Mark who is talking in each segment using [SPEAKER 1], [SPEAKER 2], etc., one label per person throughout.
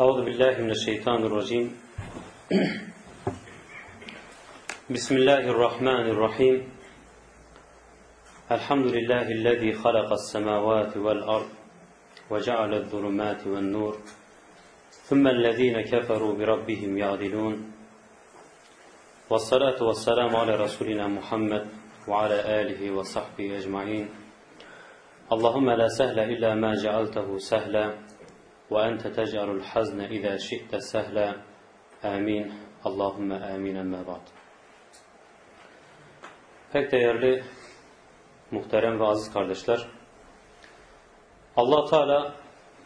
[SPEAKER 1] أعوذ بالله من الشيطان الرجيم. بسم الله الرحمن الرحيم. الحمد لله الذي خلق السماوات والأرض وجعل الظلمات والنور ثم الذين كفروا بربهم يعدلون. والصلاة والسلام على رسولنا محمد وعلى آله وصحبه أجمعين. اللهم لا سهل إلا ما جعلته سهلا. وأنت تجعل الحزن إذا شئت سهلا آمين اللهم آمين أما بعد Pek değerli muhterem ve aziz kardeşler allah Teala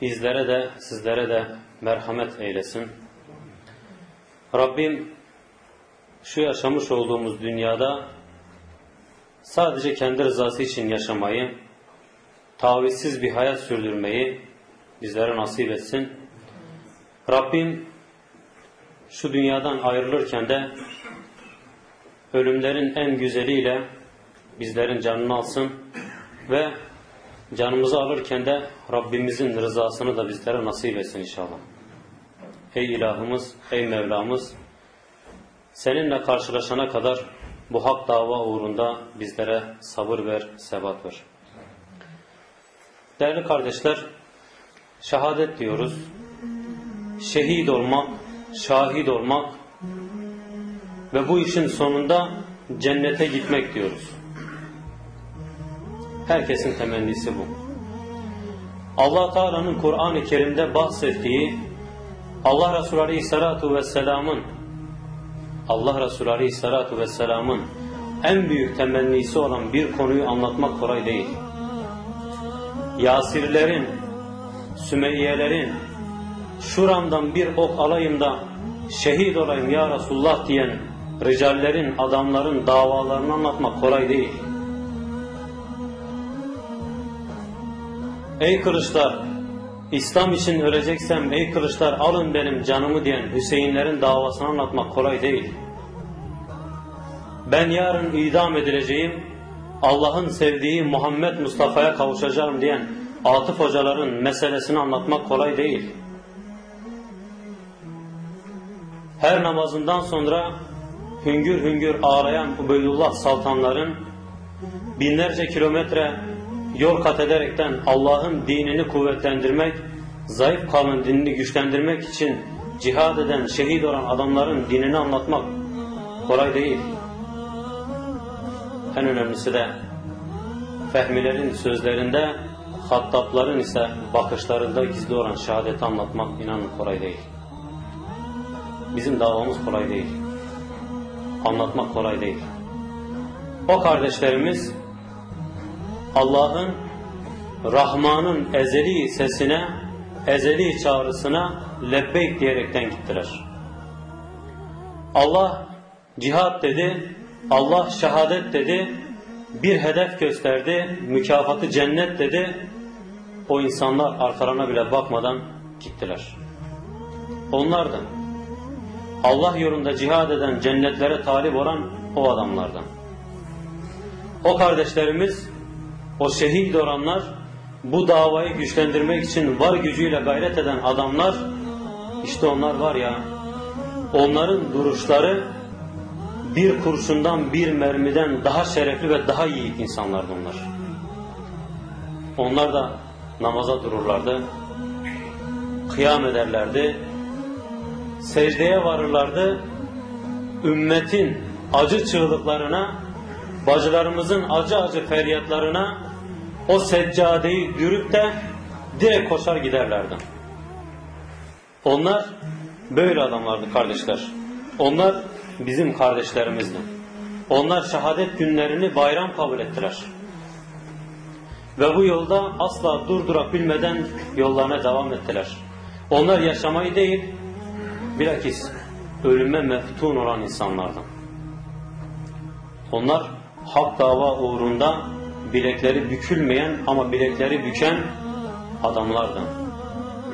[SPEAKER 1] bizlere de sizlere de merhamet eylesin. Rabbim şu yaşamış olduğumuz dünyada sadece kendi rızası için yaşamayı, tavizsiz bir hayat sürdürmeyi bizlere nasip etsin. Rabbim şu dünyadan ayrılırken de ölümlerin en güzeliyle bizlerin canını alsın ve canımızı alırken de Rabbimizin rızasını da bizlere nasip etsin inşallah. Ey ilahımız, ey Mevlamız, seninle karşılaşana kadar bu hak dava uğrunda bizlere sabır ver, sebat ver. Değerli kardeşler, şehadet diyoruz. Şehit olmak, şahit olmak ve bu işin sonunda cennete gitmek diyoruz. Herkesin temennisi bu. Allah Teala'nın Kur'an-ı Kerim'de bahsettiği Allah Resulü Aleyhisselatü Vesselam'ın Allah Resulü Aleyhisselatü Vesselam'ın en büyük temennisi olan bir konuyu anlatmak kolay değil. Yasirlerin, Sümeyyelerin şuramdan bir ok alayım da şehit olayım ya Resulullah diyen ricallerin, adamların davalarını anlatmak kolay değil. Ey kılıçlar, İslam için öleceksem ey kılıçlar alın benim canımı diyen Hüseyinlerin davasını anlatmak kolay değil. Ben yarın idam edileceğim, Allah'ın sevdiği Muhammed Mustafa'ya kavuşacağım diyen Atıf hocaların meselesini anlatmak kolay değil. Her namazından sonra hüngür hüngür ağlayan Ubeydullah saltanların binlerce kilometre yol kat ederekten Allah'ın dinini kuvvetlendirmek, zayıf kalan dinini güçlendirmek için cihad eden, şehit olan adamların dinini anlatmak kolay değil. En önemlisi de fehmilerin sözlerinde, hattapların ise bakışlarında gizli olan şehadeti anlatmak inanın kolay değil. Bizim davamız kolay değil. Anlatmak kolay değil. O kardeşlerimiz Allah'ın Rahman'ın ezeli sesine, ezeli çağrısına lebbeyk diyerekten gittiler. Allah cihat dedi, Allah şehadet dedi, bir hedef gösterdi, mükafatı cennet dedi. O insanlar arkalarına bile bakmadan gittiler. Onlardan Allah yolunda cihad eden, cennetlere talip olan o adamlardan. O kardeşlerimiz, o şehit olanlar, bu davayı güçlendirmek için var gücüyle gayret eden adamlar, işte onlar var ya, onların duruşları bir kurşundan bir mermiden daha şerefli ve daha yiğit insanlardı onlar. Onlar da namaza dururlardı, kıyam ederlerdi, secdeye varırlardı, ümmetin acı çığlıklarına, bacılarımızın acı acı feryatlarına o seccadeyi yürüp de direkt koşar giderlerdi. Onlar böyle adamlardı kardeşler. Onlar bizim kardeşlerimizdi. Onlar şehadet günlerini bayram kabul ettiler. Ve bu yolda asla durdurabilmeden yollarına devam ettiler. Onlar yaşamayı değil, bilakis ölüme meftun olan insanlardan. Onlar hak dava uğrunda bilekleri bükülmeyen ama bilekleri büken adamlardan.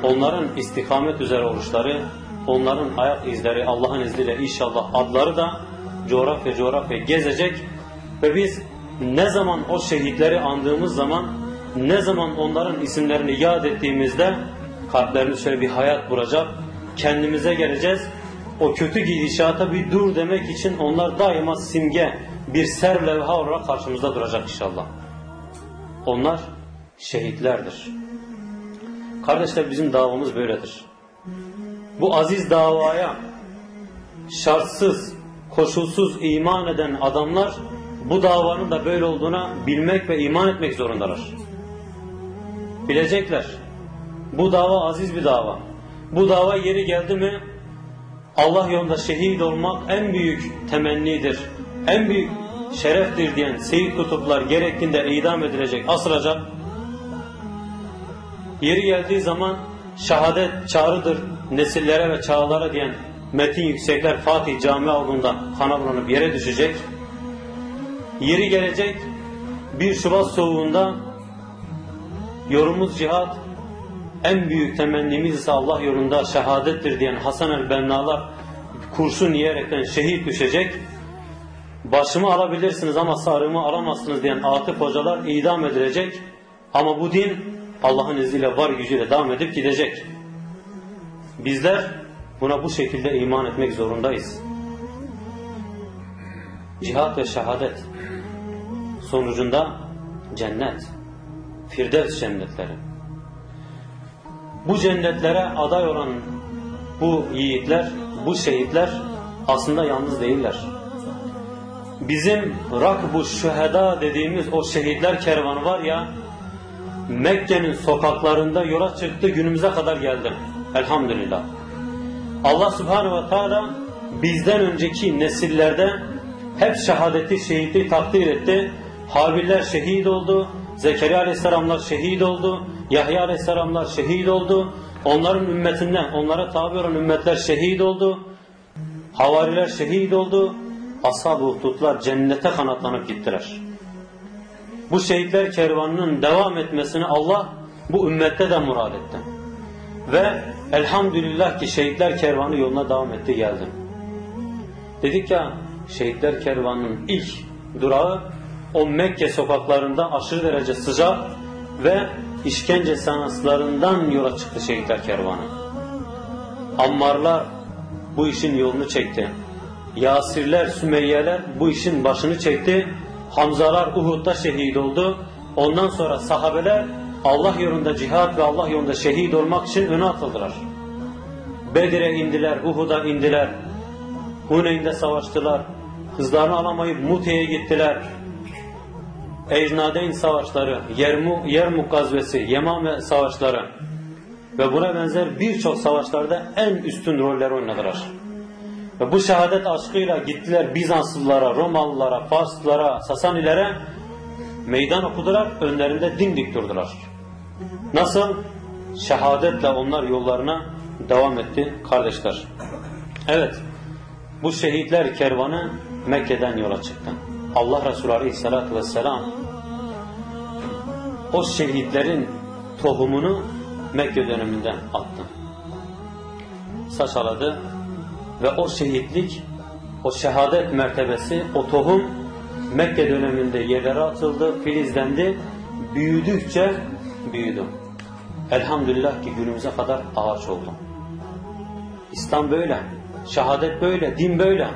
[SPEAKER 1] Onların istikamet üzere oluşları, onların ayak izleri Allah'ın izniyle inşallah adları da coğrafya coğrafya gezecek ve biz ne zaman o şehitleri andığımız zaman, ne zaman onların isimlerini yad ettiğimizde kalplerimiz şöyle bir hayat vuracak kendimize geleceğiz. O kötü gidişata bir dur demek için onlar daima simge, bir ser levha olarak karşımızda duracak inşallah. Onlar şehitlerdir. Kardeşler bizim davamız böyledir. Bu aziz davaya şartsız, koşulsuz iman eden adamlar bu davanın da böyle olduğuna bilmek ve iman etmek zorundalar. Bilecekler. Bu dava aziz bir dava. Bu dava yeri geldi mi Allah yolunda şehit olmak en büyük temennidir. En büyük şereftir diyen Seyit Kutuplar gerektiğinde idam edilecek, asılacak. Yeri geldiği zaman şehadet çağrıdır nesillere ve çağlara diyen metin yüksekler Fatih Cami avlunda kana bulanıp yere düşecek. Yeri gelecek bir Şubat soğuğunda yorumumuz cihat en büyük temennimiz ise Allah yolunda şehadettir diyen Hasan el-Bennalar kurşun yiyerekten şehit düşecek. Başımı alabilirsiniz ama sarımı alamazsınız diyen Atıf hocalar idam edilecek. Ama bu din Allah'ın izniyle var gücüyle devam edip gidecek. Bizler buna bu şekilde iman etmek zorundayız. Cihat ve şehadet sonucunda cennet, firdevs cennetleri. Bu cennetlere aday olan bu yiğitler, bu şehitler aslında yalnız değiller. Bizim Rakbu Şüheda dediğimiz o şehitler kervanı var ya, Mekke'nin sokaklarında yola çıktı günümüze kadar geldi. Elhamdülillah. Allah Subhanahu ve Teala bizden önceki nesillerde hep şehadeti, şehitliği takdir etti. Habiller şehit oldu, Zekeriya Aleyhisselamlar şehit oldu, Yahya Aleyhisselamlar şehit oldu. Onların ümmetinden, onlara tabi olan ümmetler şehit oldu. Havariler şehit oldu. Ashab-ı Uhdudlar cennete kanatlanıp gittiler. Bu şehitler kervanının devam etmesini Allah bu ümmette de murad etti. Ve elhamdülillah ki şehitler kervanı yoluna devam etti geldi. Dedik ya şehitler kervanının ilk durağı o Mekke sokaklarında aşırı derece sıcak ve işkence sanatlarından yola çıktı şehitler kervanı. Ammarlar bu işin yolunu çekti. Yasirler, Sümeyyeler bu işin başını çekti. Hamzalar Uhud'da şehit oldu. Ondan sonra sahabeler Allah yolunda cihat ve Allah yolunda şehit olmak için öne atıldılar. Bedir'e indiler, Uhud'a indiler. Huneyn'de savaştılar. Kızlarını alamayıp Mute'ye gittiler. Ecnadeyn savaşları, Yermuk, gazvesi, Yemame savaşları ve buna benzer birçok savaşlarda en üstün roller oynadılar. Ve bu şehadet aşkıyla gittiler Bizanslılara, Romalılara, Farslılara, Sasanilere meydan okudular, önlerinde dimdik durdular. Nasıl? Şehadetle onlar yollarına devam etti kardeşler. Evet, bu şehitler kervanı Mekke'den yola çıktı. Allah Resulü Aleyhisselatü Vesselam o şehitlerin tohumunu Mekke döneminden attı. Saçaladı ve o şehitlik, o şehadet mertebesi, o tohum Mekke döneminde yerlere atıldı, filizlendi, büyüdükçe büyüdü. Elhamdülillah ki günümüze kadar ağaç oldu. İslam böyle, şehadet böyle, din böyle.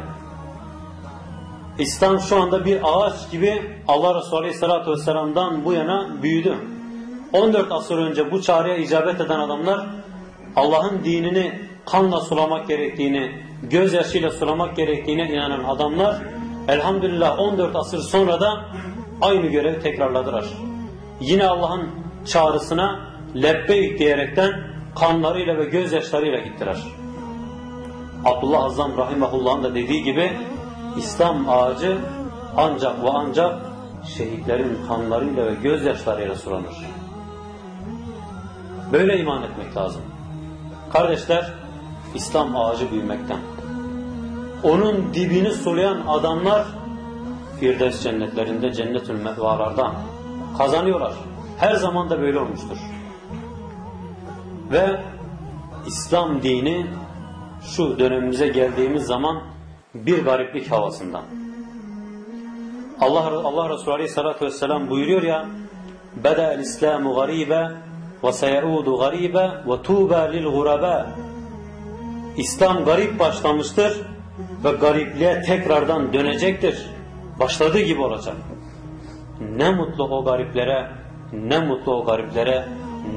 [SPEAKER 1] İslam şu anda bir ağaç gibi Allah Resulü Aleyhisselatü Vesselam'dan bu yana büyüdü. 14 asır önce bu çağrıya icabet eden adamlar Allah'ın dinini kanla sulamak gerektiğini, gözyaşıyla sulamak gerektiğine inanan adamlar elhamdülillah 14 asır sonra da aynı görevi tekrarladılar. Yine Allah'ın çağrısına lebbeyk diyerekten kanlarıyla ve gözyaşlarıyla gittiler. Abdullah Azam Rahimahullah'ın da dediği gibi İslam ağacı ancak ve ancak şehitlerin kanlarıyla ve gözyaşlarıyla sulanır. Böyle iman etmek lazım. Kardeşler, İslam ağacı büyümekten. Onun dibini sulayan adamlar Firdevs cennetlerinde cennetül mehvalarda kazanıyorlar. Her zaman da böyle olmuştur. Ve İslam dini şu dönemimize geldiğimiz zaman bir gariplik havasından. Allah Allah Resulü Aleyhisselatü Vesselam buyuruyor ya Beda el İslamu garibe ve seyaudu garibe ve tuğba lil guraba İslam garip başlamıştır ve garipliğe tekrardan dönecektir. Başladığı gibi olacak. Ne mutlu o gariplere, ne mutlu o gariplere,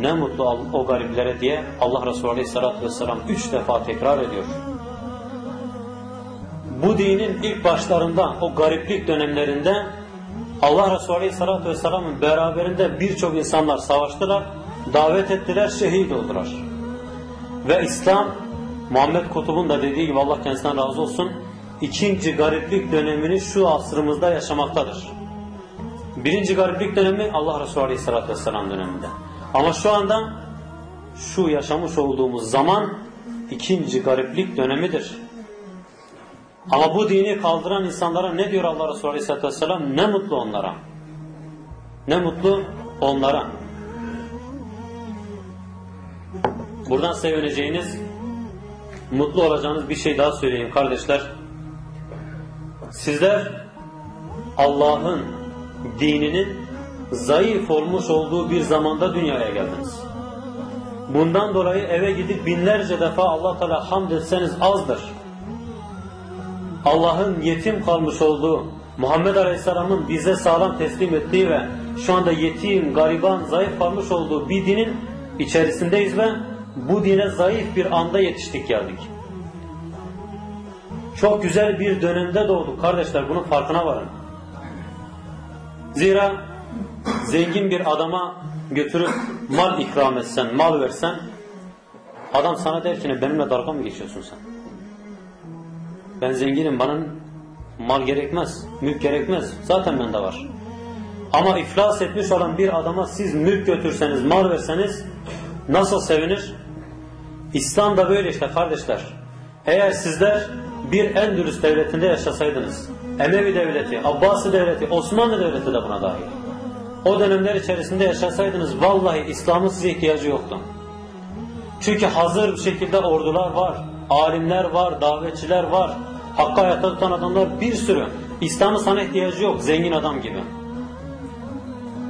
[SPEAKER 1] ne mutlu o gariplere diye Allah Resulü Aleyhisselatü Vesselam üç defa tekrar ediyor. Bu dinin ilk başlarında, o gariplik dönemlerinde Allah Resulü Aleyhisselatü Vesselam'ın beraberinde birçok insanlar savaştılar, davet ettiler, şehit oldular. Ve İslam, Muhammed Kutub'un da dediği gibi Allah kendisinden razı olsun, ikinci gariplik dönemini şu asrımızda yaşamaktadır. Birinci gariplik dönemi Allah Resulü Aleyhisselatü Vesselam döneminde. Ama şu anda şu yaşamış olduğumuz zaman ikinci gariplik dönemidir. Ama bu dini kaldıran insanlara ne diyor Allah Resulü Aleyhisselatü Vesselam? Ne mutlu onlara. Ne mutlu onlara. Buradan sevineceğiniz, mutlu olacağınız bir şey daha söyleyeyim kardeşler. Sizler Allah'ın dininin zayıf olmuş olduğu bir zamanda dünyaya geldiniz. Bundan dolayı eve gidip binlerce defa Allah Teala hamd etseniz azdır. Allah'ın yetim kalmış olduğu, Muhammed Aleyhisselam'ın bize sağlam teslim ettiği ve şu anda yetim, gariban, zayıf kalmış olduğu bir dinin içerisindeyiz ve bu dine zayıf bir anda yetiştik geldik. Çok güzel bir dönemde doğduk kardeşler bunun farkına varın. Zira zengin bir adama götürüp mal ikram etsen, mal versen adam sana der ki benimle dalga mı geçiyorsun sen? Ben zenginim bana mal gerekmez, mülk gerekmez. Zaten bende var. Ama iflas etmiş olan bir adama siz mülk götürseniz, mal verseniz nasıl sevinir? İslam da böyle işte kardeşler. Eğer sizler bir Endülüs devletinde yaşasaydınız, Emevi devleti, Abbasi devleti, Osmanlı devleti de buna dahil. O dönemler içerisinde yaşasaydınız vallahi İslam'ın size ihtiyacı yoktu. Çünkü hazır bir şekilde ordular var, alimler var, davetçiler var, hakka hayatta tutan adamlar bir sürü. İslam'ın sana ihtiyacı yok zengin adam gibi.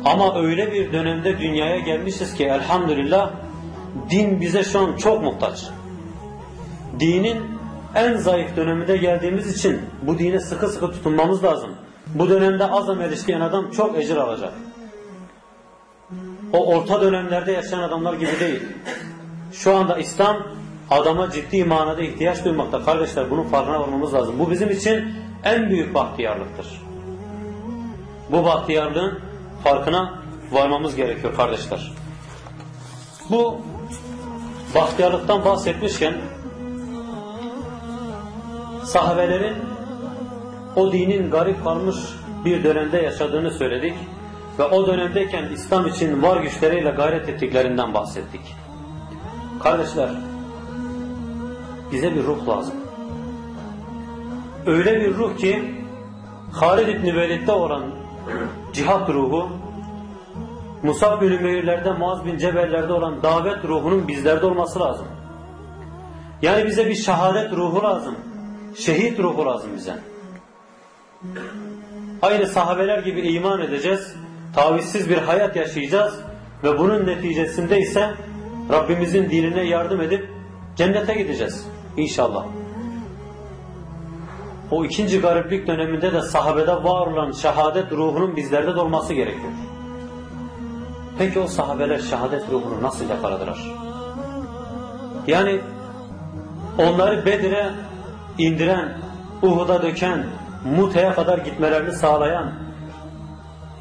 [SPEAKER 1] Ama öyle bir dönemde dünyaya gelmişiz ki elhamdülillah din bize şu an çok muhtaç. Dinin en zayıf döneminde geldiğimiz için bu dine sıkı sıkı tutunmamız lazım. Bu dönemde az amel işleyen adam çok ecir alacak. O orta dönemlerde yaşayan adamlar gibi değil. Şu anda İslam adama ciddi manada ihtiyaç duymakta. Kardeşler bunun farkına varmamız lazım. Bu bizim için en büyük bahtiyarlıktır. Bu bahtiyarlığın farkına varmamız gerekiyor kardeşler. Bu bahtiyarlıktan bahsetmişken sahabelerin o dinin garip kalmış bir dönemde yaşadığını söyledik ve o dönemdeyken İslam için var güçleriyle gayret ettiklerinden bahsettik. Kardeşler, bize bir ruh lazım. Öyle bir ruh ki Halid İbni Velid'de olan cihat ruhu, Musab bin Ümeyr'lerde, Muaz bin Cebel'lerde olan davet ruhunun bizlerde olması lazım. Yani bize bir şehadet ruhu lazım. Şehit ruhu lazım bize. Aynı sahabeler gibi iman edeceğiz. Tavizsiz bir hayat yaşayacağız. Ve bunun neticesinde ise Rabbimizin dinine yardım edip cennete gideceğiz. İnşallah. O ikinci gariplik döneminde de sahabede var olan şehadet ruhunun bizlerde de olması gerekiyor. Peki o sahabeler şehadet ruhunu nasıl yakaladılar? Yani onları Bedir'e indiren, Uhud'a döken, Mute'ye kadar gitmelerini sağlayan,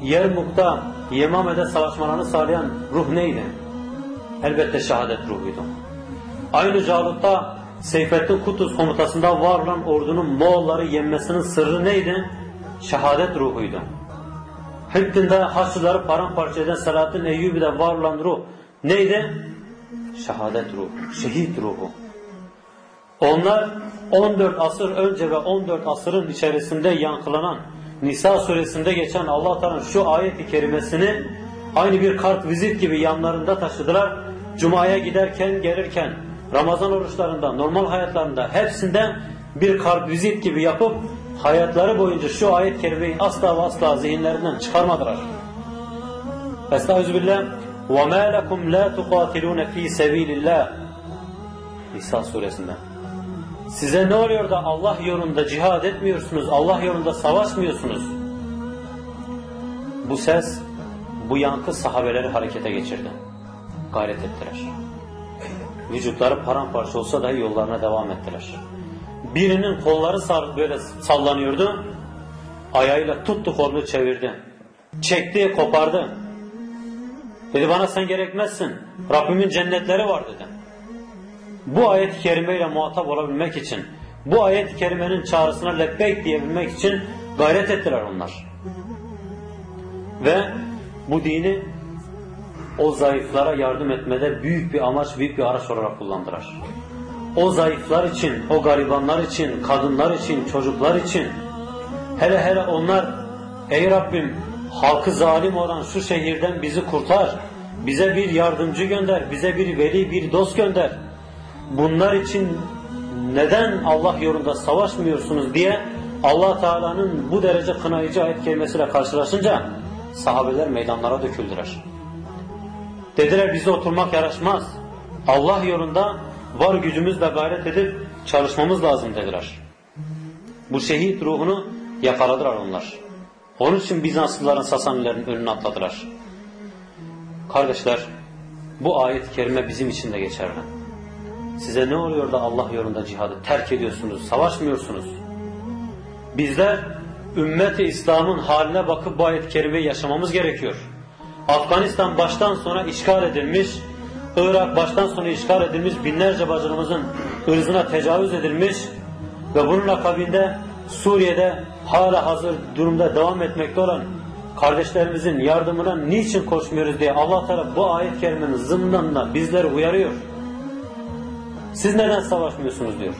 [SPEAKER 1] Yermuk'ta, Yemame'de savaşmalarını sağlayan ruh neydi? Elbette şehadet ruhuydu. Aynı Calut'ta Seyfettin Kutuz komutasında var olan ordunun Moğolları yenmesinin sırrı neydi? Şehadet ruhuydu. Hıddin'de Haçlıları paramparça eden Selahattin Eyyubi'de var olan ruh neydi? Şehadet ruhu, şehit ruhu. Onlar 14 asır önce ve 14 asırın içerisinde yankılanan Nisa suresinde geçen Allah Teala'nın şu ayet-i kerimesini aynı bir kart vizit gibi yanlarında taşıdılar. Cuma'ya giderken gelirken Ramazan oruçlarında normal hayatlarında hepsinde bir kart vizit gibi yapıp hayatları boyunca şu ayet-i kerimeyi asla ve asla zihinlerinden çıkarmadılar. Estağfirullah. وَمَا لَكُمْ لَا تُقَاتِلُونَ ف۪ي سَب۪يلِ اللّٰهِ Nisa suresinde. Size ne oluyor da Allah yolunda cihad etmiyorsunuz, Allah yolunda savaşmıyorsunuz? Bu ses, bu yankı sahabeleri harekete geçirdi. Gayret ettiler. Vücutları paramparça olsa da yollarına devam ettiler. Birinin kolları sar böyle sallanıyordu. Ayağıyla tuttu kolunu çevirdi. Çekti, kopardı. Dedi bana sen gerekmezsin. Rabbimin cennetleri var dedi. Bu ayet-i kerimeyle muhatap olabilmek için, bu ayet-i kerimenin çağrısına lebbeyk diyebilmek için gayret ettiler onlar. Ve bu dini o zayıflara yardım etmede büyük bir amaç, büyük bir araç olarak kullandılar. O zayıflar için, o garibanlar için, kadınlar için, çocuklar için, hele hele onlar, ey Rabbim halkı zalim olan şu şehirden bizi kurtar, bize bir yardımcı gönder, bize bir veli, bir dost gönder. Bunlar için neden Allah yolunda savaşmıyorsunuz diye Allah Teala'nın bu derece kınayıcı ayet kelimesiyle karşılaşınca sahabeler meydanlara döküldüler. Dediler bize oturmak yaraşmaz. Allah yolunda var gücümüzle gayret edip çalışmamız lazım dediler. Bu şehit ruhunu yakaladılar onlar. Onun için Bizanslıların Sasanilerin önüne atladılar. Kardeşler bu ayet-i kerime bizim için de geçerli. Size ne oluyor da Allah yolunda cihadı terk ediyorsunuz, savaşmıyorsunuz. Bizler ümmeti İslam'ın haline bakıp bu ayet-i kerimeyi yaşamamız gerekiyor. Afganistan baştan sona işgal edilmiş, Irak baştan sona işgal edilmiş, binlerce bacımızın ırzına tecavüz edilmiş ve bunun akabinde Suriye'de hala hazır durumda devam etmekte olan kardeşlerimizin yardımına niçin koşmuyoruz diye Allah Teala bu ayet-i kerimenin zımnında bizleri uyarıyor. Siz neden savaşmıyorsunuz diyor.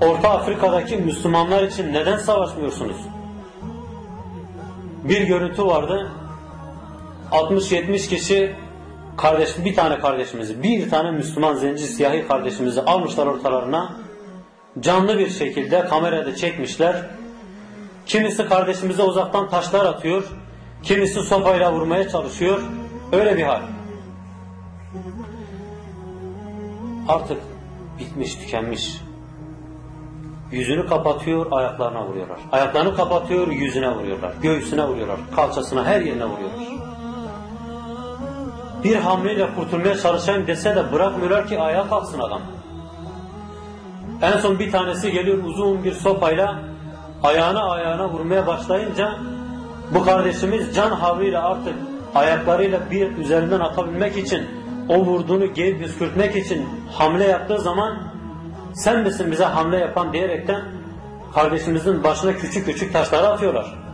[SPEAKER 1] Orta Afrika'daki Müslümanlar için neden savaşmıyorsunuz? Bir görüntü vardı. 60-70 kişi kardeş, bir tane kardeşimizi, bir tane Müslüman zenci siyahi kardeşimizi almışlar ortalarına. Canlı bir şekilde kamerada çekmişler. Kimisi kardeşimize uzaktan taşlar atıyor. Kimisi sopayla vurmaya çalışıyor. Öyle bir hal. Artık bitmiş, tükenmiş. Yüzünü kapatıyor, ayaklarına vuruyorlar. Ayaklarını kapatıyor, yüzüne vuruyorlar. Göğsüne vuruyorlar. Kalçasına, her yerine vuruyorlar. Bir hamleyle kurtulmaya çalışayım dese de bırakmıyorlar ki ayağa kalksın adam. En son bir tanesi geliyor uzun bir sopayla ayağına ayağına vurmaya başlayınca bu kardeşimiz can havliyle artık ayaklarıyla bir üzerinden atabilmek için o vurduğunu geri püskürtmek için hamle yaptığı zaman sen misin bize hamle yapan diyerekten kardeşimizin başına küçük küçük taşları atıyorlar.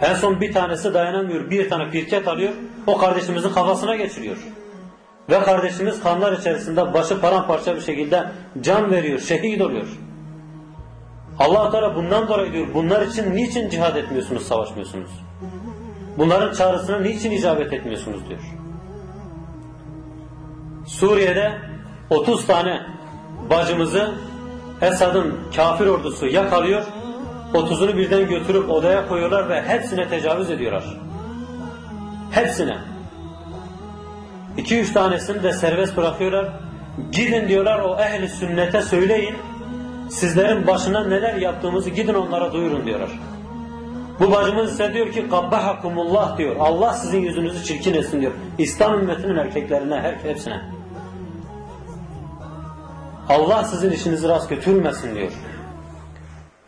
[SPEAKER 1] En son bir tanesi dayanamıyor, bir tane pirket alıyor, o kardeşimizin kafasına geçiriyor. Ve kardeşimiz kanlar içerisinde başı paramparça bir şekilde can veriyor, şehit oluyor. allah Teala bundan dolayı diyor, bunlar için niçin cihad etmiyorsunuz, savaşmıyorsunuz? Bunların çağrısına niçin icabet etmiyorsunuz diyor. Suriye'de 30 tane bacımızı Esad'ın kafir ordusu yakalıyor, 30'unu birden götürüp odaya koyuyorlar ve hepsine tecavüz ediyorlar. Hepsine. 2-3 tanesini de serbest bırakıyorlar. Gidin diyorlar o ehli sünnete söyleyin. Sizlerin başına neler yaptığımızı gidin onlara duyurun diyorlar. Bu bacımız ise diyor ki kabbahakumullah diyor. Allah sizin yüzünüzü çirkin etsin diyor. İslam ümmetinin erkeklerine, her hepsine. Allah sizin işinizi rast götürmesin diyor.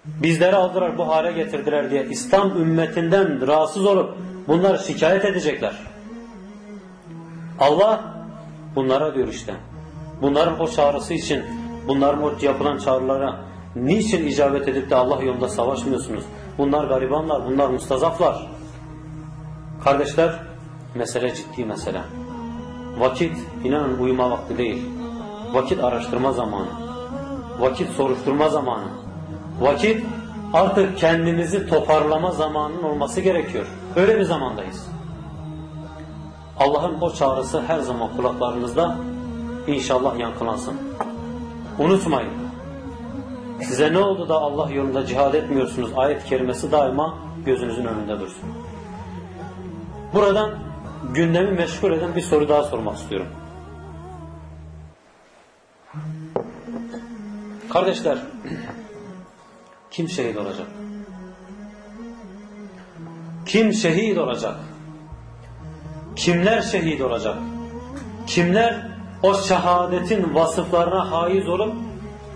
[SPEAKER 1] Bizleri aldılar bu hale getirdiler diye İslam ümmetinden rahatsız olup bunları şikayet edecekler. Allah bunlara diyor işte. Bunların o çağrısı için, bunların o yapılan çağrılara niçin icabet edip de Allah yolunda savaşmıyorsunuz? Bunlar garibanlar, bunlar mustazaflar. Kardeşler, mesele ciddi mesele. Vakit inanın uyuma vakti değil. Vakit araştırma zamanı. Vakit soruşturma zamanı. Vakit artık kendimizi toparlama zamanının olması gerekiyor. Öyle bir zamandayız. Allah'ın o çağrısı her zaman kulaklarınızda inşallah yankılansın. Unutmayın. Size ne oldu da Allah yolunda cihad etmiyorsunuz? Ayet kerimesi daima gözünüzün önünde dursun. Buradan gündemi meşgul eden bir soru daha sormak istiyorum. Kardeşler, kim şehit olacak? Kim şehit olacak? Kimler şehit olacak? Kimler o şehadetin vasıflarına haiz olup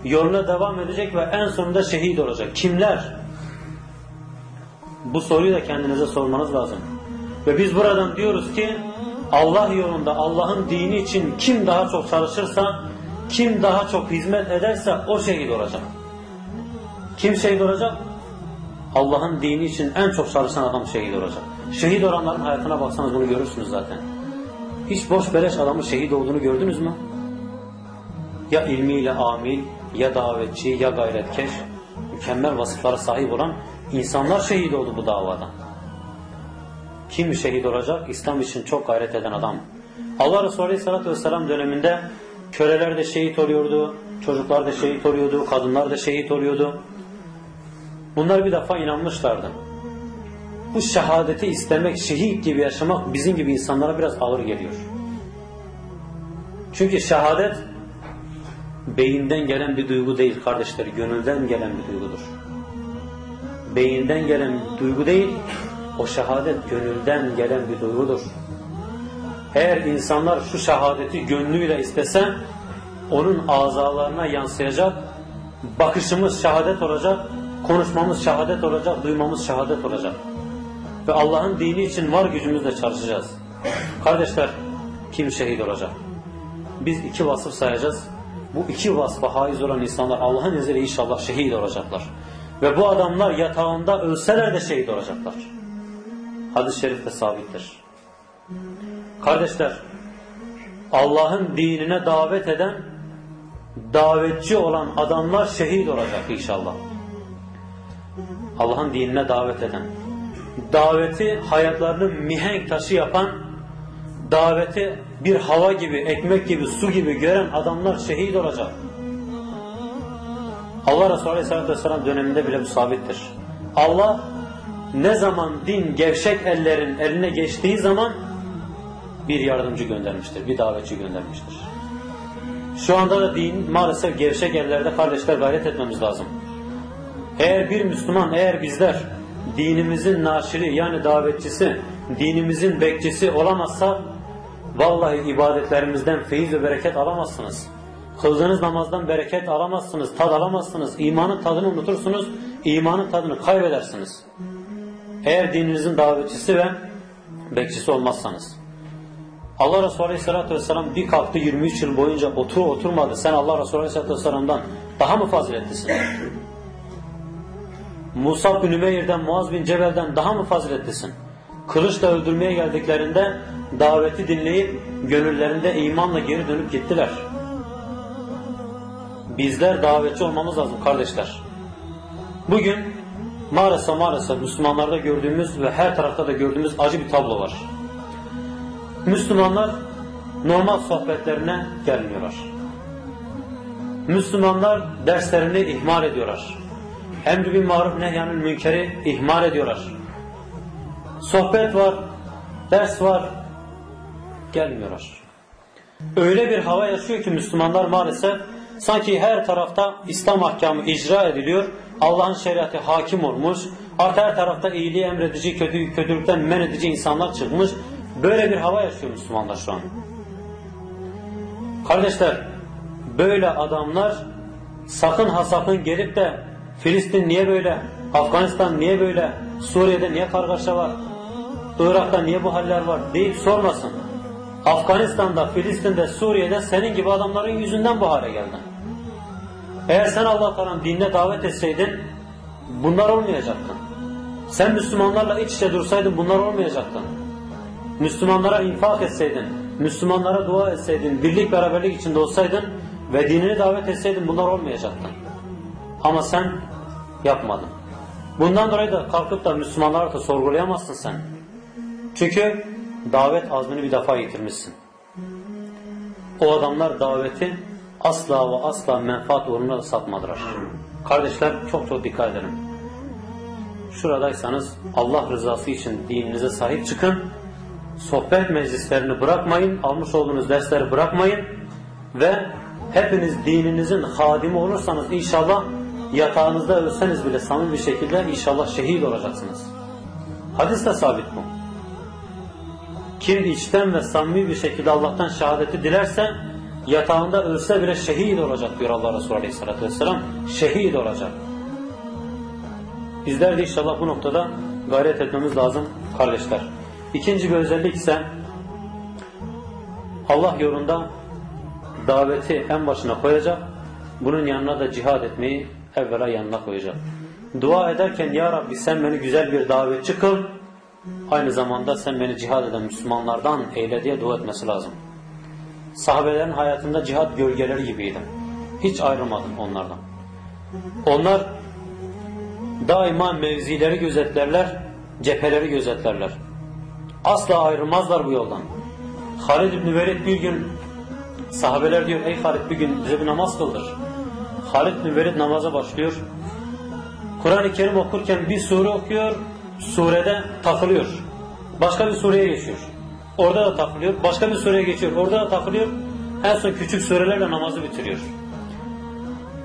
[SPEAKER 1] yoluna devam edecek ve en sonunda şehit olacak? Kimler? Bu soruyu da kendinize sormanız lazım. Ve biz buradan diyoruz ki Allah yolunda Allah'ın dini için kim daha çok çalışırsa, kim daha çok hizmet ederse o şehit olacak. Kim şehit olacak? Allah'ın dini için en çok çalışan adam şehit olacak. Şehit olanların hayatına baksanız bunu görürsünüz zaten. Hiç boş beleş adamın şehit olduğunu gördünüz mü? Ya ilmiyle amil, ya davetçi, ya gayretkeş, mükemmel vasıflara sahip olan insanlar şehit oldu bu davadan. Kim şehit olacak? İslam için çok gayret eden adam. Allah Resulü Aleyhisselatü Vesselam döneminde köleler de şehit oluyordu, çocuklar da şehit oluyordu, kadınlar da şehit oluyordu. Bunlar bir defa inanmışlardı. Bu şehadeti istemek, şehit gibi yaşamak bizim gibi insanlara biraz ağır geliyor. Çünkü şehadet beyinden gelen bir duygu değil kardeşler, gönülden gelen bir duygudur. Beyinden gelen bir duygu değil, o şehadet gönülden gelen bir duygudur. Eğer insanlar şu şehadeti gönlüyle istese, onun azalarına yansıyacak, bakışımız şehadet olacak, konuşmamız şehadet olacak, duymamız şehadet olacak. Ve Allah'ın dini için var gücümüzle çalışacağız. Kardeşler, kim şehit olacak? Biz iki vasıf sayacağız. Bu iki vasfa haiz olan insanlar Allah'ın izniyle inşallah şehit olacaklar. Ve bu adamlar yatağında ölseler de şehit olacaklar. Hadis-i şerifte sabittir. Kardeşler, Allah'ın dinine davet eden, davetçi olan adamlar şehit olacak inşallah. Allah'ın dinine davet eden, daveti hayatlarını mihenk taşı yapan, daveti bir hava gibi, ekmek gibi, su gibi gören adamlar şehit olacak. Allah Resulü Aleyhisselatü Vesselam döneminde bile bu sabittir. Allah ne zaman din gevşek ellerin eline geçtiği zaman bir yardımcı göndermiştir, bir davetçi göndermiştir. Şu anda da din maalesef gevşek ellerde kardeşler gayret etmemiz lazım. Eğer bir Müslüman, eğer bizler dinimizin naşiri yani davetçisi, dinimizin bekçisi olamazsa vallahi ibadetlerimizden feyiz ve bereket alamazsınız. Kıldığınız namazdan bereket alamazsınız, tad alamazsınız. İmanın tadını unutursunuz, imanın tadını kaybedersiniz. Eğer dininizin davetçisi ve bekçisi olmazsanız. Allah Resulü Aleyhisselatü Vesselam bir kalktı 23 yıl boyunca otur oturmadı. Sen Allah Resulü Aleyhisselatü Vesselam'dan daha mı faziletlisin? Musa bin Ümeyr'den, Muaz bin Cebel'den daha mı faziletlisin? Kılıçla öldürmeye geldiklerinde daveti dinleyip gönüllerinde imanla geri dönüp gittiler. Bizler davetçi olmamız lazım kardeşler. Bugün maalesef maalesef Müslümanlarda gördüğümüz ve her tarafta da gördüğümüz acı bir tablo var. Müslümanlar normal sohbetlerine gelmiyorlar. Müslümanlar derslerini ihmal ediyorlar. Emri bin maruf nehyanül münkeri ihmal ediyorlar. Sohbet var, ders var, gelmiyorlar. Öyle bir hava yaşıyor ki Müslümanlar maalesef sanki her tarafta İslam ahkamı icra ediliyor. Allah'ın şeriatı hakim olmuş. Artı her tarafta iyiliği emredici, kötü, kötülükten men edici insanlar çıkmış. Böyle bir hava yaşıyor Müslümanlar şu an. Kardeşler, böyle adamlar sakın ha sakın gelip de Filistin niye böyle, Afganistan niye böyle, Suriye'de niye kargaşa var, Irak'ta niye bu haller var deyip sormasın. Afganistan'da, Filistin'de, Suriye'de senin gibi adamların yüzünden bu hale geldin. Eğer sen Allah Teala'nın dinine davet etseydin bunlar olmayacaktı. Sen Müslümanlarla iç içe dursaydın bunlar olmayacaktı. Müslümanlara infak etseydin, Müslümanlara dua etseydin, birlik beraberlik içinde olsaydın ve dinini davet etseydin bunlar olmayacaktı. Ama sen yapmadın. Bundan dolayı da kalkıp da Müslümanlara da sorgulayamazsın sen. Çünkü davet azmini bir defa yitirmişsin. O adamlar daveti asla ve asla menfaat uğruna satmadılar. Kardeşler çok çok dikkat edelim. Şuradaysanız Allah rızası için dininize sahip çıkın. Sohbet meclislerini bırakmayın. Almış olduğunuz dersleri bırakmayın. Ve hepiniz dininizin hadimi olursanız inşallah yatağınızda ölseniz bile samimi bir şekilde inşallah şehit olacaksınız. Hadis de sabit bu. Kim içten ve samimi bir şekilde Allah'tan şehadeti dilerse yatağında ölse bile şehit olacak diyor Allah Resulü Aleyhisselatü Vesselam. Şehit olacak. Bizler de inşallah bu noktada gayret etmemiz lazım kardeşler. İkinci bir özellik ise Allah yolunda daveti en başına koyacak. Bunun yanına da cihad etmeyi evvela yanına koyacak. Dua ederken Ya Rabbi sen beni güzel bir davetçi kıl. Aynı zamanda sen beni cihad eden Müslümanlardan eyle diye dua etmesi lazım. Sahabelerin hayatında cihad gölgeleri gibiydi. Hiç ayrılmadım onlardan. Onlar daima mevzileri gözetlerler, cepheleri gözetlerler. Asla ayrılmazlar bu yoldan. Halid İbni Velid bir gün sahabeler diyor ey Halid bir gün bize bir namaz kıldır. Halid İbni Velid namaza başlıyor. Kur'an-ı Kerim okurken bir sure okuyor, surede takılıyor. Başka bir sureye geçiyor. Orada da takılıyor. Başka bir sureye geçiyor. Orada da takılıyor. En son küçük surelerle namazı bitiriyor.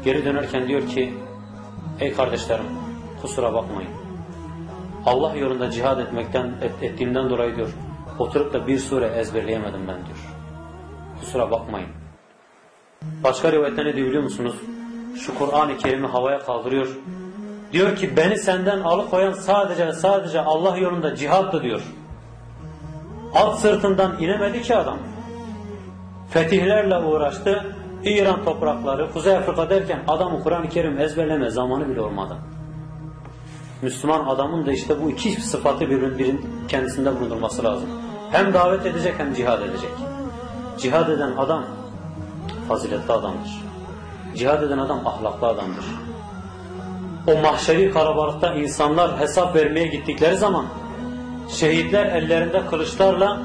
[SPEAKER 1] Geri dönerken diyor ki ey kardeşlerim kusura bakmayın. Allah yolunda cihad etmekten et, ettiğimden dolayı diyor oturup da bir sure ezberleyemedim ben diyor. Kusura bakmayın. Başka rivayette ne diyor biliyor musunuz? Şu Kur'an-ı Kerim'i havaya kaldırıyor. Diyor ki beni senden alıkoyan sadece sadece Allah yolunda cihattı diyor. Alt sırtından inemedi ki adam. Fetihlerle uğraştı. İran toprakları, Kuzey Afrika derken adamı Kur'an-ı Kerim ezberleme zamanı bile olmadı. Müslüman adamın da işte bu iki sıfatı birin, birin kendisinde bulundurması lazım. Hem davet edecek hem cihad edecek. Cihad eden adam faziletli adamdır. Cihad eden adam ahlaklı adamdır. O mahşeri kalabalıkta insanlar hesap vermeye gittikleri zaman şehitler ellerinde kılıçlarla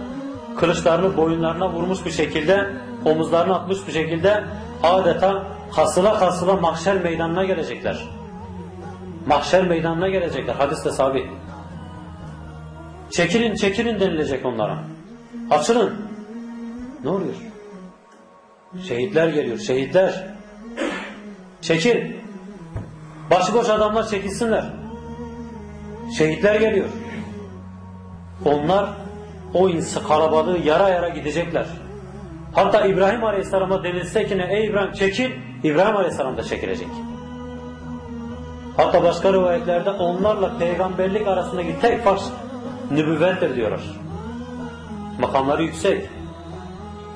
[SPEAKER 1] kılıçlarını boyunlarına vurmuş bir şekilde omuzlarına atmış bir şekilde adeta kasıla kasıla mahşer meydanına gelecekler. Mahşer meydanına gelecekler. Hadiste sabit. Çekilin çekilin denilecek onlara. Açılın. Ne oluyor? Şehitler geliyor. Şehitler. Çekil. Başıboş adamlar çekilsinler. Şehitler geliyor. Onlar o insan kalabalığı yara yara gidecekler. Hatta İbrahim Aleyhisselam'a denilse ki ne ey İbrahim çekil, İbrahim Aleyhisselam da çekilecek. Hatta başka rivayetlerde onlarla peygamberlik arasındaki tek fark nübüvvettir diyorlar. Makamları yüksek.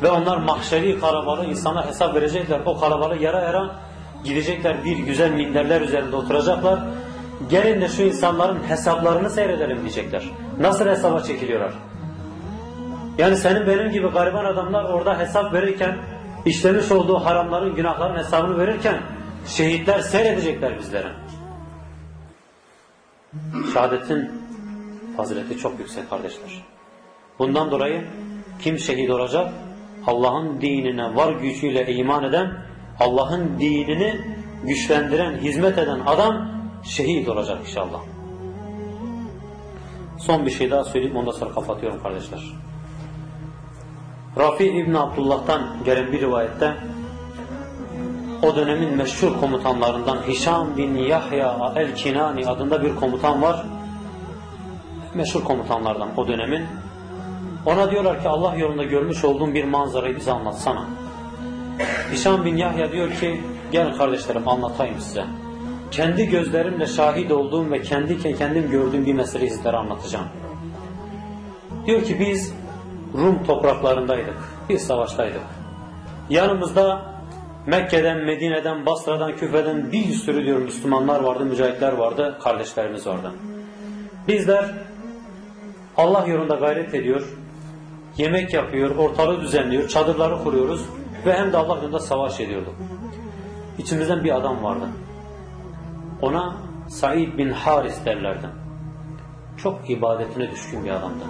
[SPEAKER 1] Ve onlar mahşeri kalabalığı insana hesap verecekler. O kalabalığı yara yara gidecekler bir güzel minderler üzerinde oturacaklar. Gelin de şu insanların hesaplarını seyredelim diyecekler. Nasıl hesaba çekiliyorlar? Yani senin benim gibi gariban adamlar orada hesap verirken işlemiş olduğu haramların, günahların hesabını verirken şehitler seyredecekler bizlere. Şehadetin fazileti çok yüksek kardeşler. Bundan dolayı kim şehit olacak? Allah'ın dinine var gücüyle iman eden, Allah'ın dinini güçlendiren, hizmet eden adam şehit olacak inşallah. Son bir şey daha söyleyeyim ondan sonra kapatıyorum kardeşler. Rafi İbn Abdullah'tan gelen bir rivayette o dönemin meşhur komutanlarından Hişam bin Yahya el-Kinani adında bir komutan var. Meşhur komutanlardan o dönemin. Ona diyorlar ki Allah yolunda görmüş olduğum bir manzarayı bize anlatsana. Hişam bin Yahya diyor ki gel kardeşlerim anlatayım size. Kendi gözlerimle şahit olduğum ve kendi kendim gördüğüm bir meseleyi sizlere anlatacağım. Diyor ki biz Rum topraklarındaydık. Bir savaştaydık. Yanımızda Mekke'den, Medine'den, Basra'dan, Küfe'den bir sürü diyor Müslümanlar vardı, mücahitler vardı, kardeşlerimiz vardı. Bizler Allah yolunda gayret ediyor, yemek yapıyor, ortalığı düzenliyor, çadırları kuruyoruz ve hem de Allah yolunda savaş ediyorduk. İçimizden bir adam vardı. Ona Said bin Haris derlerdi. Çok ibadetine düşkün bir adamdı.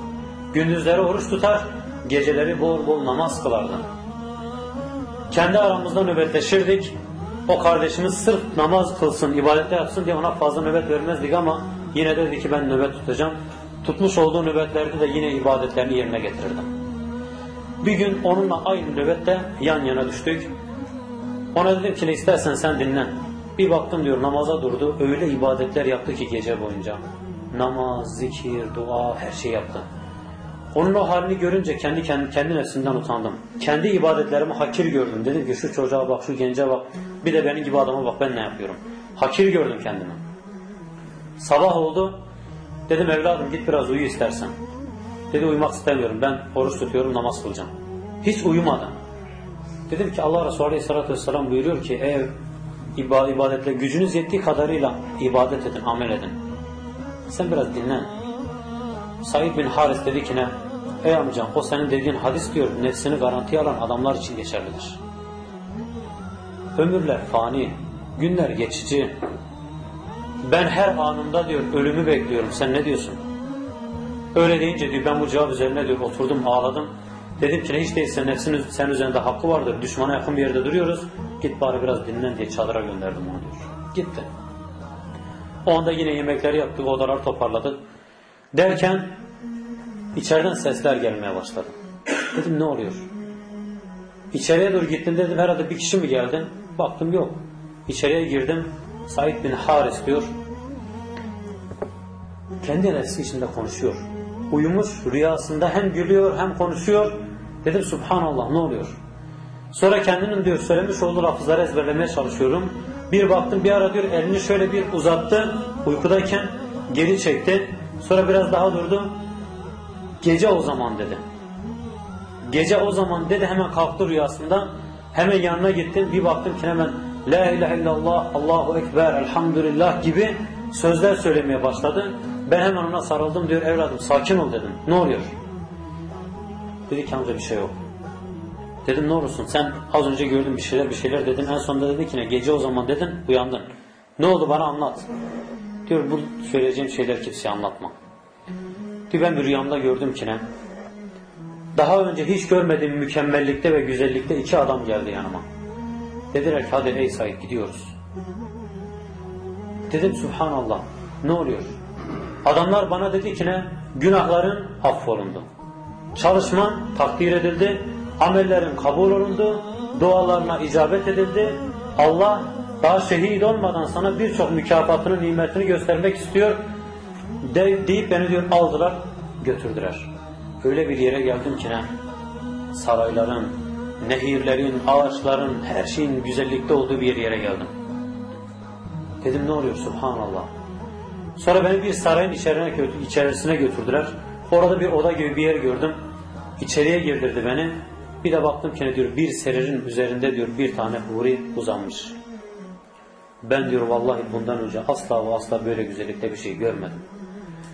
[SPEAKER 1] Gündüzleri oruç tutar, geceleri bol bol namaz kılardı. Kendi aramızda nöbetleşirdik. O kardeşimiz sırf namaz kılsın, ibadette yapsın diye ona fazla nöbet vermezdik ama yine dedi ki ben nöbet tutacağım. Tutmuş olduğu nöbetlerde de yine ibadetlerini yerine getirirdim. Bir gün onunla aynı nöbette yan yana düştük. Ona dedim ki istersen sen dinlen. Bir baktım diyor namaza durdu. Öyle ibadetler yaptı ki gece boyunca. Namaz, zikir, dua her şey yaptı. Onun o halini görünce kendi kendi, kendi nefsimden utandım. Kendi ibadetlerimi hakir gördüm. Dedim ki şu çocuğa bak, şu gence bak. Bir de benim gibi adama bak ben ne yapıyorum. Hakir gördüm kendimi. Sabah oldu. Dedim evladım git biraz uyu istersen. Dedi uyumak istemiyorum. Ben oruç tutuyorum namaz kılacağım. Hiç uyumadı. Dedim ki Allah Resulü Aleyhisselatü Vesselam buyuruyor ki eğer ibadetle gücünüz yettiği kadarıyla ibadet edin, amel edin. Sen biraz dinlen. Said bin Haris dedi ki ne? Ey amcam o senin dediğin hadis diyor nefsini garantiye alan adamlar için geçerlidir. Ömürler fani, günler geçici. Ben her anında diyor ölümü bekliyorum. Sen ne diyorsun? Öyle deyince diyor ben bu cevap üzerine diyor oturdum ağladım. Dedim ki ne hiç değilse nefsin sen üzerinde hakkı vardır. Düşmana yakın bir yerde duruyoruz. Git bari biraz dinlen diye çadıra gönderdim onu diyor. Gitti. O anda yine yemekleri yaptık, odalar toparladık. Derken içeriden sesler gelmeye başladı. Dedim ne oluyor? İçeriye doğru gittim dedim herhalde bir kişi mi geldi? Baktım yok. İçeriye girdim. Said bin Haris diyor. Kendi nefsi içinde konuşuyor. Uyumuş rüyasında hem gülüyor hem konuşuyor. Dedim subhanallah ne oluyor? Sonra kendinin diyor söylemiş olduğu lafızları ezberlemeye çalışıyorum. Bir baktım bir ara diyor elini şöyle bir uzattı uykudayken geri çekti. Sonra biraz daha durdu. Gece o zaman dedi. Gece o zaman dedi hemen kalktı rüyasında. Hemen yanına gittim bir baktım ki hemen La ilahe illallah, Allahu Ekber, Elhamdülillah gibi sözler söylemeye başladı. Ben hemen ona sarıldım diyor evladım sakin ol dedim. Ne oluyor? Dedi ki amca bir şey yok. Dedim ne olursun sen az önce gördün bir şeyler bir şeyler dedin. En sonunda dedi ki ne gece o zaman dedin uyandın. Ne oldu bana anlat. Diyor bu söyleyeceğim şeyler kimseye anlatma. Diyor ben bir rüyamda gördüm ki ne. Daha önce hiç görmediğim mükemmellikte ve güzellikte iki adam geldi yanıma. Dediler ki hadi ey Said gidiyoruz. Dedim subhanallah ne oluyor? Adamlar bana dedi ki ne? Günahların affolundu. Çalışman takdir edildi. Amellerin kabul olundu. Dualarına icabet edildi. Allah daha şehit olmadan sana birçok mükafatını, nimetini göstermek istiyor. De, deyip beni diyor aldılar, götürdüler. Öyle bir yere geldim ki ne? Sarayların, nehirlerin, ağaçların, her şeyin güzellikte olduğu bir yere geldim. Dedim ne oluyor subhanallah. Sonra beni bir sarayın içerisine, içerisine götürdüler. Orada bir oda gibi bir yer gördüm. İçeriye girdirdi beni. Bir de baktım ki diyor bir seririn üzerinde diyor bir tane huri uzanmış. Ben diyor vallahi bundan önce asla ve asla böyle güzellikte bir şey görmedim.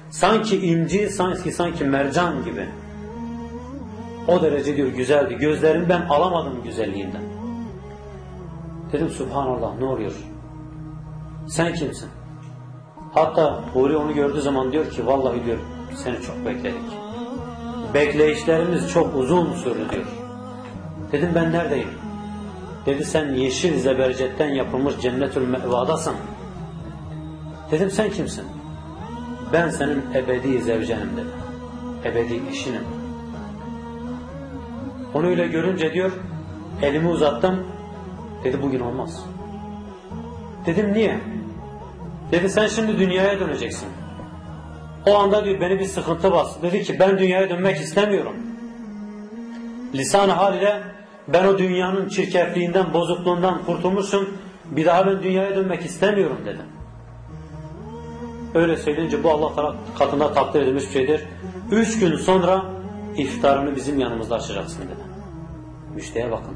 [SPEAKER 1] Sanki inci, sanki sanki mercan gibi. O derece diyor güzeldi. Gözlerimi ben alamadım güzelliğinden. Dedim subhanallah ne oluyor? Sen kimsin? Hatta Huri onu gördüğü zaman diyor ki vallahi diyor seni çok bekledik. Bekleyişlerimiz çok uzun sürdü diyor. Dedim ben neredeyim? Dedi sen yeşil zebercetten yapılmış cennetül mevadasın. Dedim sen kimsin? Ben senin ebedi zevcenim dedi. Ebedi eşinim. Onu öyle görünce diyor elimi uzattım. Dedi bugün olmaz. Dedim niye? Dedi sen şimdi dünyaya döneceksin. O anda diyor beni bir sıkıntı bastı. Dedi ki ben dünyaya dönmek istemiyorum. Lisan haliyle ben o dünyanın çirkefliğinden, bozukluğundan kurtulmuşum. Bir daha ben dünyaya dönmek istemiyorum dedi. Öyle söyleyince bu Allah katında takdir edilmiş bir şeydir. Üç gün sonra iftarını bizim yanımızda açacaksın dedi. Müjdeye bakın.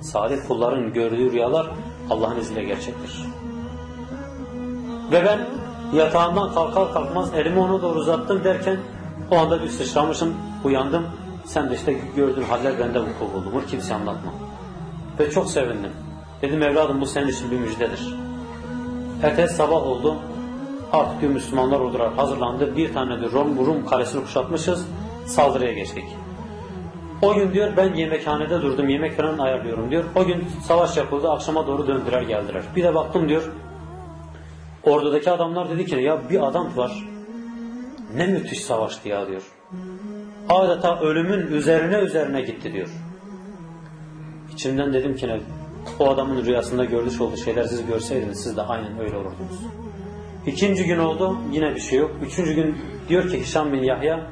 [SPEAKER 1] Salih kulların gördüğü rüyalar Allah'ın izniyle gerçektir. Ve ben yatağımdan kalkar kalkmaz elimi ona doğru uzattım derken o anda bir sıçramışım, uyandım. Sen de işte gördüğün haller bende vuku buldu. Bunu kimse anlatma. Ve çok sevindim. Dedim evladım bu senin için bir müjdedir. Ertesi sabah oldu. Artık diyor Müslümanlar ordular hazırlandı. Bir tane de Rum, Rum kalesini kuşatmışız. Saldırıya geçtik. O gün diyor ben yemekhanede durdum. Yemek falan ayarlıyorum diyor. O gün savaş yapıldı. Akşama doğru döndüler geldiler. Bir de baktım diyor. Ordudaki adamlar dedi ki ya bir adam var. Ne müthiş savaştı ya diyor. Adeta ölümün üzerine üzerine gitti diyor. İçimden dedim ki ne O adamın rüyasında görmüş olduğu şeyler siz görseydiniz siz de aynen öyle olurdunuz. İkinci gün oldu yine bir şey yok. Üçüncü gün diyor ki Hişam bin Yahya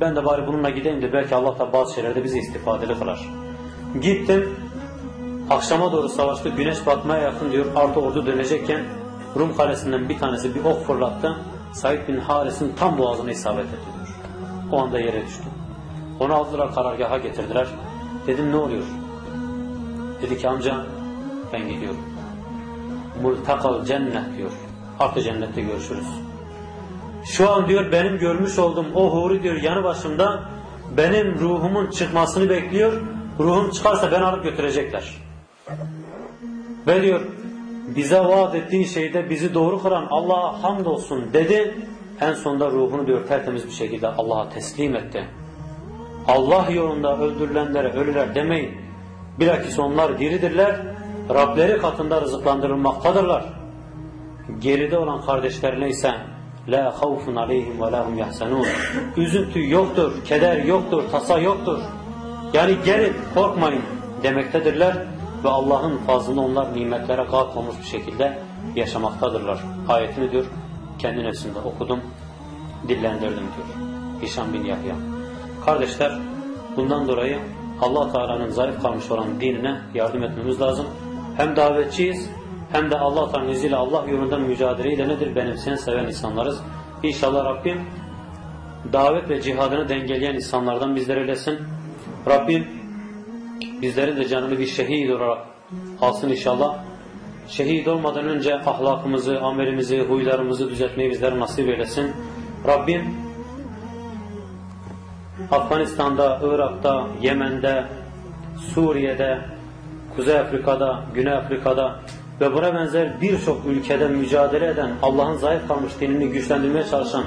[SPEAKER 1] ben de bari bununla gideyim de belki Allah da bazı şeylerde bizi istifadeli kılar. Gittim akşama doğru savaştı güneş batmaya yakın diyor artı ordu dönecekken Rum kalesinden bir tanesi bir ok fırlattı. Said bin Haris'in tam boğazına isabet etti diyor. O anda yere düştü. Onu aldılar karargaha getirdiler. Dedim ne oluyor? Dedi ki amca ben gidiyorum. Multakal cennet diyor. Artık cennette görüşürüz. Şu an diyor benim görmüş olduğum o huri diyor yanı başımda benim ruhumun çıkmasını bekliyor. Ruhum çıkarsa beni alıp götürecekler. Ve diyor bize vaat ettiği şeyde bizi doğru kılan Allah'a hamdolsun dedi. En sonunda ruhunu diyor tertemiz bir şekilde Allah'a teslim etti. Allah yolunda öldürülenlere ölüler demeyin. Bilakis onlar diridirler. Rableri katında rızıklandırılmaktadırlar. Geride olan kardeşlerine ise la havfun aleyhim ve lahum yahsenun. Üzüntü yoktur, keder yoktur, tasa yoktur. Yani gelin korkmayın demektedirler ve Allah'ın fazlını onlar nimetlere kalkmamış bir şekilde yaşamaktadırlar. Ayetini diyor kendi nefsimde okudum, dillendirdim diyor. Hişam bin Yahya. Kardeşler bundan dolayı Allah Teala'nın zayıf kalmış olan dinine yardım etmemiz lazım. Hem davetçiyiz hem de Allah Teala'nın izniyle Allah yolunda mücadeleyle nedir benimseyen seven insanlarız. İnşallah Rabbim davet ve cihadını dengeleyen insanlardan bizler eylesin. Rabbim bizleri de canını bir şehit olarak alsın inşallah. Şehit olmadan önce ahlakımızı, amelimizi, huylarımızı düzeltmeyi bizlere nasip eylesin. Rabbim Afganistan'da, Irak'ta, Yemen'de, Suriye'de, Kuzey Afrika'da, Güney Afrika'da ve buna benzer birçok ülkede mücadele eden, Allah'ın zayıf kalmış dinini güçlendirmeye çalışan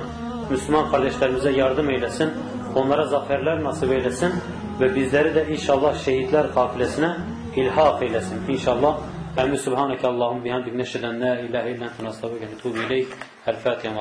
[SPEAKER 1] Müslüman kardeşlerimize yardım eylesin. Onlara zaferler nasip eylesin ve bizleri de inşallah şehitler kafilesine ilhak eylesin. İnşallah. Emri Subhaneke Allah'ım bihamdik neşheden la ilahe illen tenastağfirüke ve tuğbu ileyk. El Fatiha